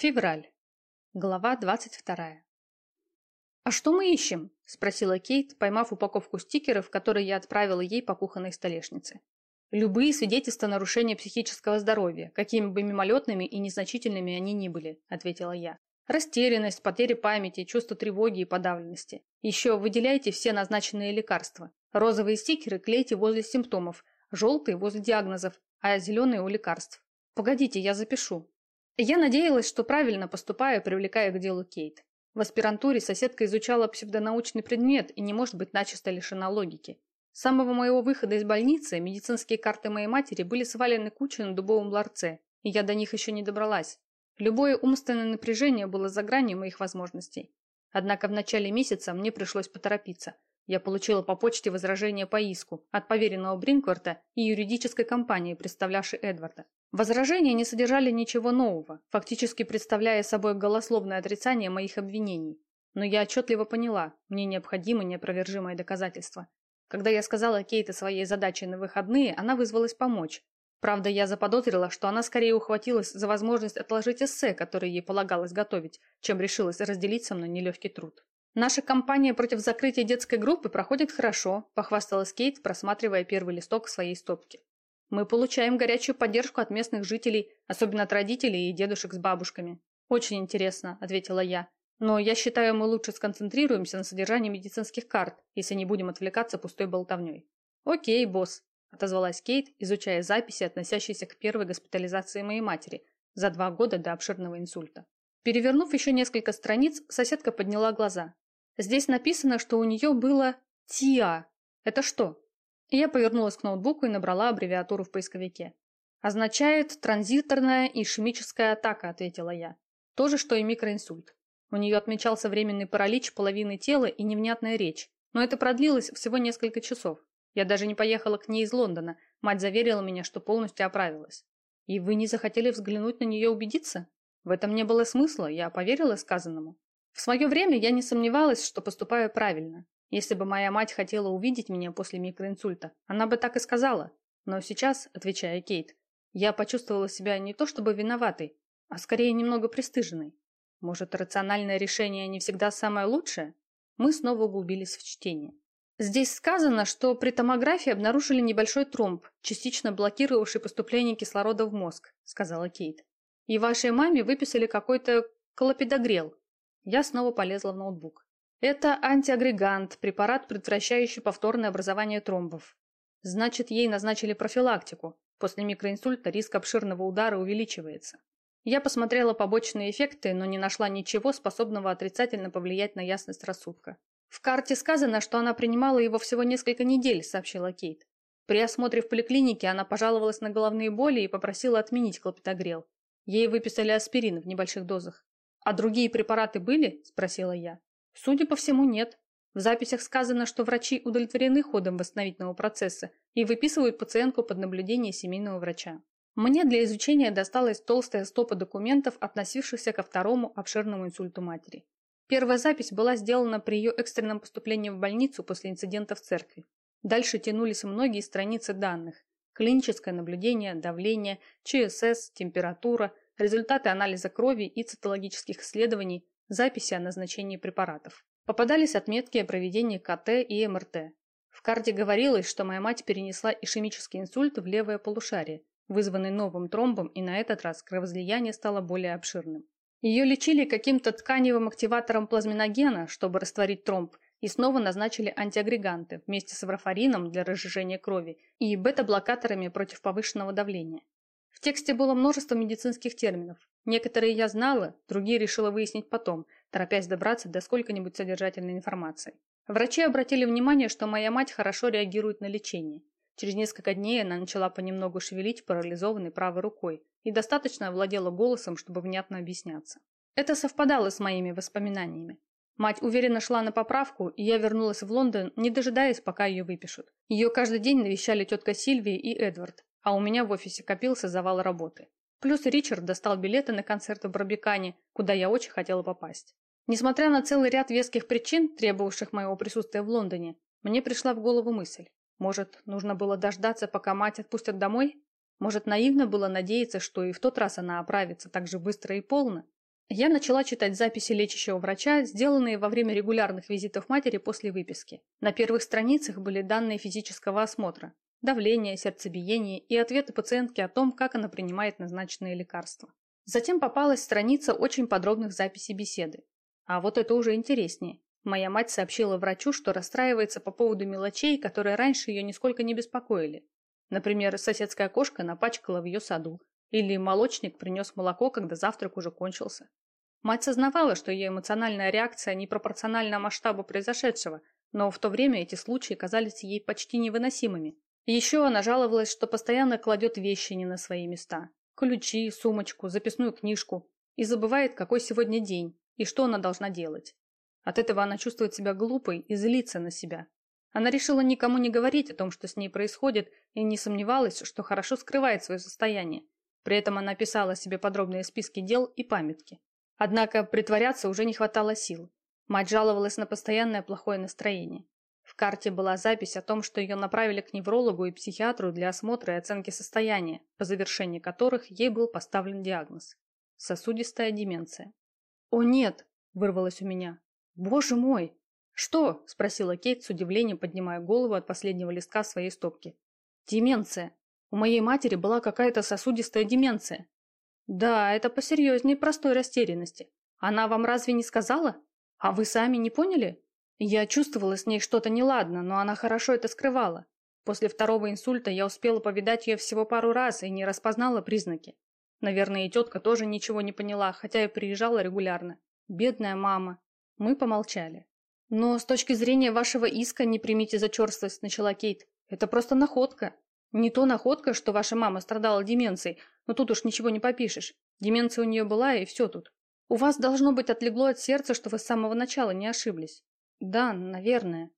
Февраль. Глава 22. «А что мы ищем?» – спросила Кейт, поймав упаковку стикеров, которые я отправила ей по кухонной столешнице. «Любые свидетельства нарушения психического здоровья, какими бы мимолетными и незначительными они ни были», – ответила я. «Растерянность, потеря памяти, чувство тревоги и подавленности. Еще выделяйте все назначенные лекарства. Розовые стикеры клейте возле симптомов, желтые – возле диагнозов, а зеленые – у лекарств. Погодите, я запишу», я надеялась, что правильно поступаю, привлекая к делу Кейт. В аспирантуре соседка изучала псевдонаучный предмет и не может быть начисто лишена логики. С самого моего выхода из больницы медицинские карты моей матери были свалены кучей на дубовом ларце, и я до них еще не добралась. Любое умственное напряжение было за гранью моих возможностей. Однако в начале месяца мне пришлось поторопиться. Я получила по почте возражение по иску от поверенного Бринкварта и юридической компании, представлявшей Эдварда. Возражения не содержали ничего нового, фактически представляя собой голословное отрицание моих обвинений. Но я отчетливо поняла, мне необходимо неопровержимое доказательство. Когда я сказала Кейт о своей задаче на выходные, она вызвалась помочь. Правда, я заподозрила, что она скорее ухватилась за возможность отложить эссе, которое ей полагалось готовить, чем решилась разделить со мной нелегкий труд. «Наша кампания против закрытия детской группы проходит хорошо», – похвасталась Кейт, просматривая первый листок своей стопки. Мы получаем горячую поддержку от местных жителей, особенно от родителей и дедушек с бабушками. Очень интересно, ответила я. Но я считаю, мы лучше сконцентрируемся на содержании медицинских карт, если не будем отвлекаться пустой болтовней. Окей, босс, отозвалась Кейт, изучая записи, относящиеся к первой госпитализации моей матери за два года до обширного инсульта. Перевернув еще несколько страниц, соседка подняла глаза. Здесь написано, что у нее было ТИА. Это что? Я повернулась к ноутбуку и набрала аббревиатуру в поисковике. «Означает транзиторная ишемическая атака», – ответила я. То же, что и микроинсульт. У нее отмечался временный паралич половины тела и невнятная речь. Но это продлилось всего несколько часов. Я даже не поехала к ней из Лондона. Мать заверила меня, что полностью оправилась. И вы не захотели взглянуть на нее убедиться? В этом не было смысла, я поверила сказанному. В свое время я не сомневалась, что поступаю правильно. Если бы моя мать хотела увидеть меня после микроинсульта, она бы так и сказала. Но сейчас, отвечая Кейт, я почувствовала себя не то чтобы виноватой, а скорее немного пристыженной. Может, рациональное решение не всегда самое лучшее? Мы снова углубились в чтение. Здесь сказано, что при томографии обнаружили небольшой тромб, частично блокировавший поступление кислорода в мозг, сказала Кейт. И вашей маме выписали какой-то клопидогрел. Я снова полезла в ноутбук. Это антиагрегант, препарат, предотвращающий повторное образование тромбов. Значит, ей назначили профилактику. После микроинсульта риск обширного удара увеличивается. Я посмотрела побочные эффекты, но не нашла ничего, способного отрицательно повлиять на ясность рассудка. В карте сказано, что она принимала его всего несколько недель, сообщила Кейт. При осмотре в поликлинике она пожаловалась на головные боли и попросила отменить клопитогрел. Ей выписали аспирин в небольших дозах. «А другие препараты были?» – спросила я. Судя по всему, нет. В записях сказано, что врачи удовлетворены ходом восстановительного процесса и выписывают пациентку под наблюдение семейного врача. Мне для изучения досталась толстая стопа документов, относившихся ко второму обширному инсульту матери. Первая запись была сделана при ее экстренном поступлении в больницу после инцидента в церкви. Дальше тянулись многие страницы данных. Клиническое наблюдение, давление, ЧСС, температура, результаты анализа крови и цитологических исследований, записи о назначении препаратов. Попадались отметки о проведении КТ и МРТ. В карте говорилось, что моя мать перенесла ишемический инсульт в левое полушарие, вызванный новым тромбом, и на этот раз кровоизлияние стало более обширным. Ее лечили каким-то тканевым активатором плазминогена, чтобы растворить тромб, и снова назначили антиагреганты вместе с варфарином для разжижения крови и бета-блокаторами против повышенного давления. В тексте было множество медицинских терминов. Некоторые я знала, другие решила выяснить потом, торопясь добраться до сколько-нибудь содержательной информации. Врачи обратили внимание, что моя мать хорошо реагирует на лечение. Через несколько дней она начала понемногу шевелить парализованной правой рукой и достаточно овладела голосом, чтобы внятно объясняться. Это совпадало с моими воспоминаниями. Мать уверенно шла на поправку, и я вернулась в Лондон, не дожидаясь, пока ее выпишут. Ее каждый день навещали тетка Сильвия и Эдвард, а у меня в офисе копился завал работы. Плюс Ричард достал билеты на концерт в Барбикане, куда я очень хотела попасть. Несмотря на целый ряд веских причин, требовавших моего присутствия в Лондоне, мне пришла в голову мысль. Может, нужно было дождаться, пока мать отпустят домой? Может, наивно было надеяться, что и в тот раз она оправится так же быстро и полно? Я начала читать записи лечащего врача, сделанные во время регулярных визитов матери после выписки. На первых страницах были данные физического осмотра, давление, сердцебиение и ответы пациентки о том, как она принимает назначенные лекарства. Затем попалась страница очень подробных записей беседы. А вот это уже интереснее. Моя мать сообщила врачу, что расстраивается по поводу мелочей, которые раньше ее нисколько не беспокоили. Например, соседская кошка напачкала в ее саду, или молочник принес молоко, когда завтрак уже кончился. Мать сознавала, что ее эмоциональная реакция непропорциональна масштабу произошедшего, но в то время эти случаи казались ей почти невыносимыми. Еще она жаловалась, что постоянно кладет вещи не на свои места. Ключи, сумочку, записную книжку. И забывает, какой сегодня день, и что она должна делать. От этого она чувствует себя глупой и злится на себя. Она решила никому не говорить о том, что с ней происходит, и не сомневалась, что хорошо скрывает свое состояние. При этом она писала себе подробные списки дел и памятки. Однако притворяться уже не хватало сил. Мать жаловалась на постоянное плохое настроение. В карте была запись о том, что ее направили к неврологу и психиатру для осмотра и оценки состояния, по завершении которых ей был поставлен диагноз – сосудистая деменция. «О нет!» – вырвалось у меня. «Боже мой!» «Что?» – спросила Кейт с удивлением, поднимая голову от последнего листка своей стопки. «Деменция. У моей матери была какая-то сосудистая деменция». «Да, это посерьезнее простой растерянности. Она вам разве не сказала? А вы сами не поняли?» Я чувствовала с ней что-то неладно, но она хорошо это скрывала. После второго инсульта я успела повидать ее всего пару раз и не распознала признаки. Наверное, и тетка тоже ничего не поняла, хотя и приезжала регулярно. Бедная мама. Мы помолчали. «Но с точки зрения вашего иска не примите за черствость», – начала Кейт. «Это просто находка. Не то находка, что ваша мама страдала деменцией, но тут уж ничего не попишешь. Деменция у нее была, и все тут. У вас должно быть отлегло от сердца, что вы с самого начала не ошиблись». «Да, наверное».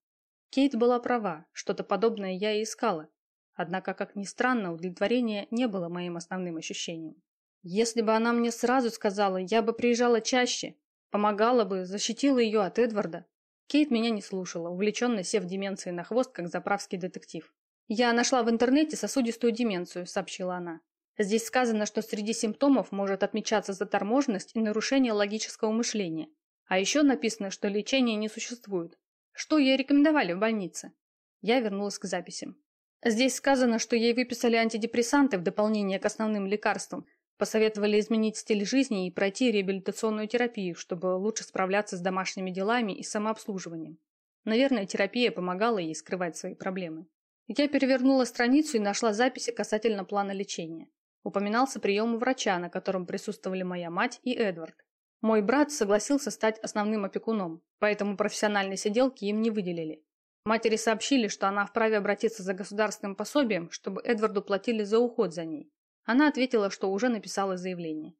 Кейт была права, что-то подобное я и искала. Однако, как ни странно, удовлетворение не было моим основным ощущением. Если бы она мне сразу сказала, я бы приезжала чаще, помогала бы, защитила ее от Эдварда. Кейт меня не слушала, увлеченно сев деменцией на хвост, как заправский детектив. «Я нашла в интернете сосудистую деменцию», – сообщила она. «Здесь сказано, что среди симптомов может отмечаться заторможенность и нарушение логического мышления. А еще написано, что лечения не существует. Что ей рекомендовали в больнице?» Я вернулась к записям. Здесь сказано, что ей выписали антидепрессанты в дополнение к основным лекарствам, Посоветовали изменить стиль жизни и пройти реабилитационную терапию, чтобы лучше справляться с домашними делами и самообслуживанием. Наверное, терапия помогала ей скрывать свои проблемы. Я перевернула страницу и нашла записи касательно плана лечения. Упоминался прием у врача, на котором присутствовали моя мать и Эдвард. Мой брат согласился стать основным опекуном, поэтому профессиональной сиделки им не выделили. Матери сообщили, что она вправе обратиться за государственным пособием, чтобы Эдварду платили за уход за ней. Она ответила, что уже написала заявление.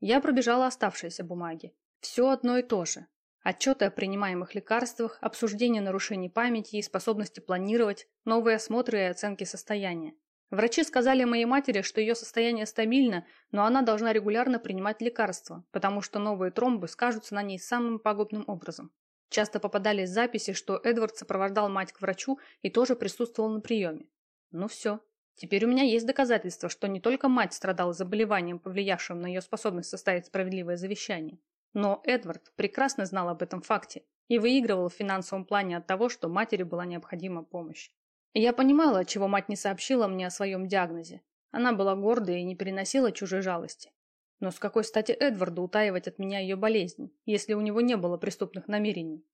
Я пробежала оставшиеся бумаги. Все одно и то же. Отчеты о принимаемых лекарствах, обсуждение нарушений памяти и способности планировать, новые осмотры и оценки состояния. Врачи сказали моей матери, что ее состояние стабильно, но она должна регулярно принимать лекарства, потому что новые тромбы скажутся на ней самым пагубным образом. Часто попадались записи, что Эдвард сопровождал мать к врачу и тоже присутствовал на приеме. Ну все, Теперь у меня есть доказательства, что не только мать страдала заболеванием, повлиявшим на ее способность составить справедливое завещание, но Эдвард прекрасно знал об этом факте и выигрывал в финансовом плане от того, что матери была необходима помощь. Я понимала, чего мать не сообщила мне о своем диагнозе. Она была гордой и не переносила чужой жалости. Но с какой стати Эдварду утаивать от меня ее болезнь, если у него не было преступных намерений?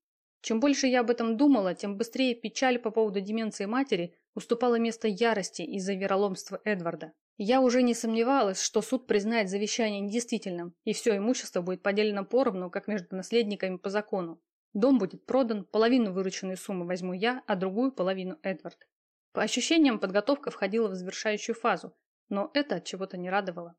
Чем больше я об этом думала, тем быстрее печаль по поводу деменции матери уступала место ярости из-за вероломства Эдварда. Я уже не сомневалась, что суд признает завещание недействительным, и все имущество будет поделено поровну, как между наследниками по закону. Дом будет продан, половину вырученной суммы возьму я, а другую половину Эдвард. По ощущениям, подготовка входила в завершающую фазу, но это от чего-то не радовало.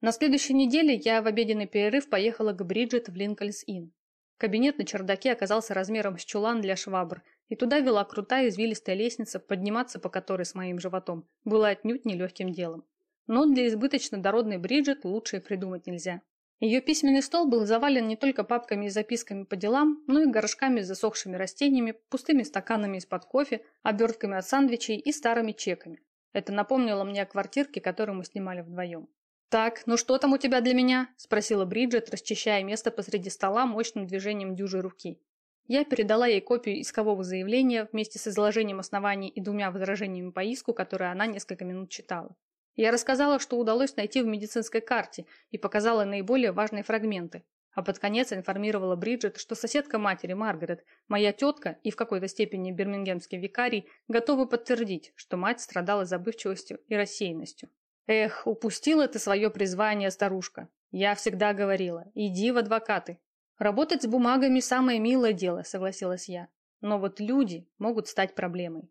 На следующей неделе я в обеденный перерыв поехала к Бриджит в Линкольнс-Инн. Кабинет на чердаке оказался размером с чулан для швабр, и туда вела крутая извилистая лестница, подниматься по которой с моим животом было отнюдь нелегким делом. Но для избыточно дородной Бриджит лучше придумать нельзя. Ее письменный стол был завален не только папками и записками по делам, но и горшками с засохшими растениями, пустыми стаканами из-под кофе, обертками от сандвичей и старыми чеками. Это напомнило мне о квартирке, которую мы снимали вдвоем. «Так, ну что там у тебя для меня?» – спросила Бриджит, расчищая место посреди стола мощным движением дюжей руки. Я передала ей копию искового заявления вместе с изложением оснований и двумя возражениями по иску, которые она несколько минут читала. Я рассказала, что удалось найти в медицинской карте и показала наиболее важные фрагменты, а под конец информировала Бриджит, что соседка матери Маргарет, моя тетка и в какой-то степени бирмингемский викарий готовы подтвердить, что мать страдала забывчивостью и рассеянностью. Эх, упустила ты свое призвание, старушка. Я всегда говорила, иди в адвокаты. Работать с бумагами самое милое дело, согласилась я. Но вот люди могут стать проблемой.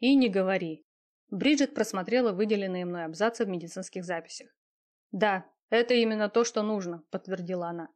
И не говори. Бриджит просмотрела выделенные мной абзацы в медицинских записях. Да, это именно то, что нужно, подтвердила она.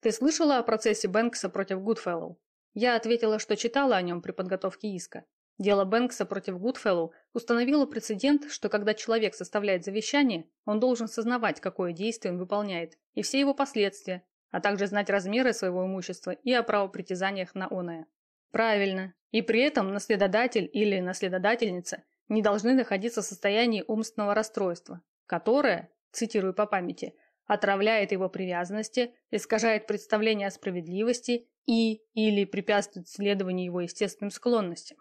Ты слышала о процессе Бэнкса против Гудфеллоу? Я ответила, что читала о нем при подготовке иска. Дело Бэнкса против Гудфеллоу установило прецедент, что когда человек составляет завещание, он должен сознавать, какое действие он выполняет, и все его последствия, а также знать размеры своего имущества и о правопритязаниях на оное. Правильно. И при этом наследодатель или наследодательница не должны находиться в состоянии умственного расстройства, которое, цитирую по памяти, отравляет его привязанности, искажает представление о справедливости и или препятствует следованию его естественным склонностям.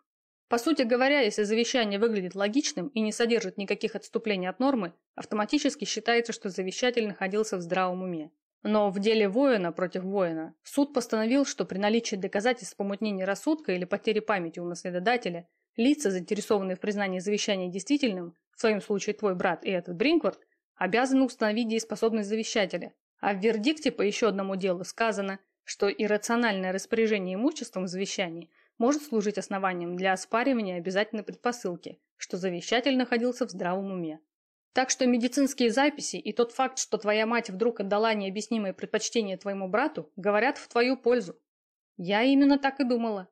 По сути говоря, если завещание выглядит логичным и не содержит никаких отступлений от нормы, автоматически считается, что завещатель находился в здравом уме. Но в деле воина против воина суд постановил, что при наличии доказательств помутнения рассудка или потери памяти у наследодателя лица, заинтересованные в признании завещания действительным, в своем случае твой брат и этот Бринквард, обязаны установить дееспособность завещателя. А в вердикте по еще одному делу сказано, что иррациональное распоряжение имуществом в завещании может служить основанием для оспаривания обязательной предпосылки, что завещатель находился в здравом уме. Так что медицинские записи и тот факт, что твоя мать вдруг отдала необъяснимое предпочтение твоему брату, говорят в твою пользу. Я именно так и думала.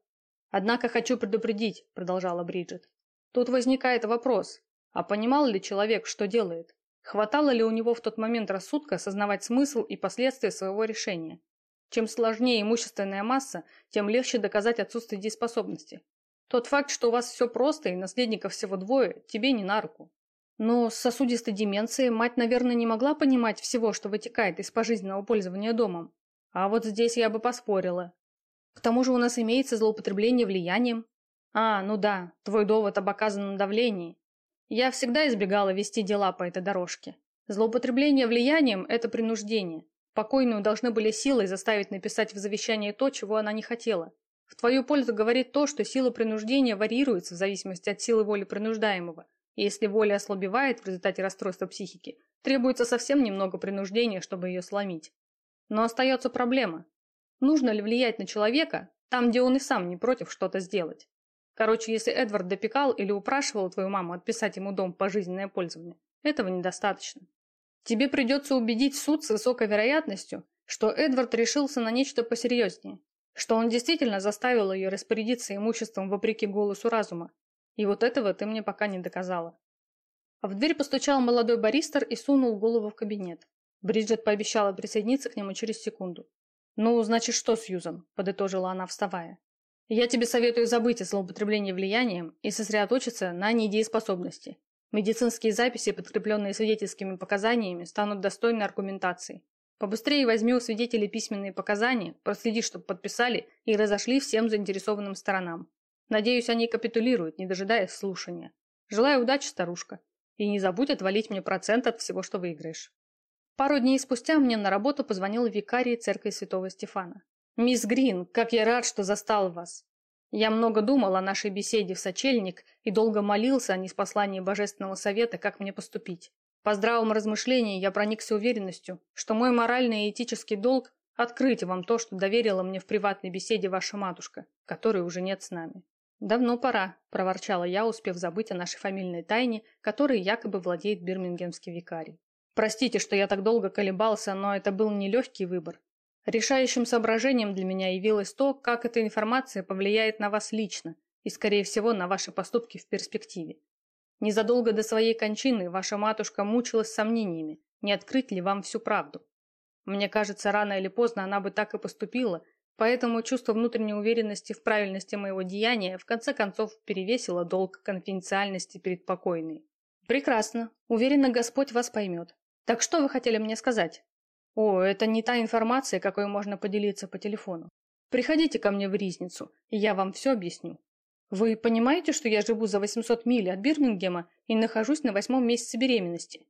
Однако хочу предупредить, продолжала Бриджит. Тут возникает вопрос, а понимал ли человек, что делает? Хватало ли у него в тот момент рассудка осознавать смысл и последствия своего решения? Чем сложнее имущественная масса, тем легче доказать отсутствие дееспособности. Тот факт, что у вас все просто и наследников всего двое, тебе не на руку. Но с сосудистой деменцией мать, наверное, не могла понимать всего, что вытекает из пожизненного пользования домом. А вот здесь я бы поспорила. К тому же у нас имеется злоупотребление влиянием. А, ну да, твой довод об оказанном давлении. Я всегда избегала вести дела по этой дорожке. Злоупотребление влиянием – это принуждение. Покойную должны были силой заставить написать в завещании то, чего она не хотела. В твою пользу говорит то, что сила принуждения варьируется в зависимости от силы воли принуждаемого. И если воля ослабевает в результате расстройства психики, требуется совсем немного принуждения, чтобы ее сломить. Но остается проблема. Нужно ли влиять на человека там, где он и сам не против что-то сделать? Короче, если Эдвард допекал или упрашивал твою маму отписать ему дом пожизненное пользование, этого недостаточно. Тебе придется убедить суд с высокой вероятностью, что Эдвард решился на нечто посерьезнее, что он действительно заставил ее распорядиться имуществом вопреки голосу разума. И вот этого ты мне пока не доказала. В дверь постучал молодой баристер и сунул голову в кабинет. Бриджит пообещала присоединиться к нему через секунду. «Ну, значит, что, Сьюзан?» – подытожила она, вставая. «Я тебе советую забыть о злоупотреблении влиянием и сосредоточиться на недееспособности. Медицинские записи, подкрепленные свидетельскими показаниями, станут достойной аргументацией. Побыстрее возьми у свидетелей письменные показания, проследи, чтобы подписали и разошли всем заинтересованным сторонам. Надеюсь, они капитулируют, не дожидаясь слушания. Желаю удачи, старушка. И не забудь отвалить мне процент от всего, что выиграешь. Пару дней спустя мне на работу позвонил викарий церкви святого Стефана. «Мисс Грин, как я рад, что застал вас. Я много думал о нашей беседе в сочельник и долго молился о неспослании Божественного Совета, как мне поступить. По здравому размышлению я проникся уверенностью, что мой моральный и этический долг – открыть вам то, что доверила мне в приватной беседе ваша матушка, которой уже нет с нами. «Давно пора», – проворчала я, успев забыть о нашей фамильной тайне, которой якобы владеет бирмингемский викарий. «Простите, что я так долго колебался, но это был нелегкий выбор. Решающим соображением для меня явилось то, как эта информация повлияет на вас лично и, скорее всего, на ваши поступки в перспективе. Незадолго до своей кончины ваша матушка мучилась сомнениями, не открыть ли вам всю правду. Мне кажется, рано или поздно она бы так и поступила, поэтому чувство внутренней уверенности в правильности моего деяния в конце концов перевесило долг конфиденциальности перед покойной. Прекрасно. Уверена, Господь вас поймет. Так что вы хотели мне сказать? О, это не та информация, какой можно поделиться по телефону. Приходите ко мне в Ризницу, и я вам все объясню. Вы понимаете, что я живу за 800 миль от Бирмингема и нахожусь на восьмом месяце беременности?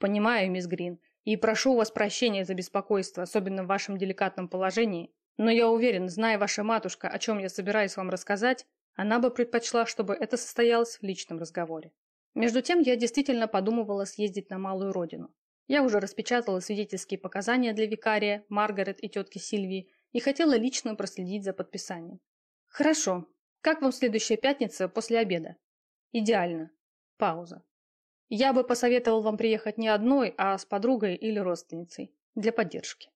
Понимаю, мисс Грин, и прошу у вас прощения за беспокойство, особенно в вашем деликатном положении, но я уверен, зная ваша матушка, о чем я собираюсь вам рассказать, она бы предпочла, чтобы это состоялось в личном разговоре. Между тем, я действительно подумывала съездить на малую родину. Я уже распечатала свидетельские показания для викария, Маргарет и тетки Сильвии и хотела лично проследить за подписанием. Хорошо. Как вам следующая пятница после обеда? Идеально. Пауза. Я бы посоветовал вам приехать не одной, а с подругой или родственницей. Для поддержки.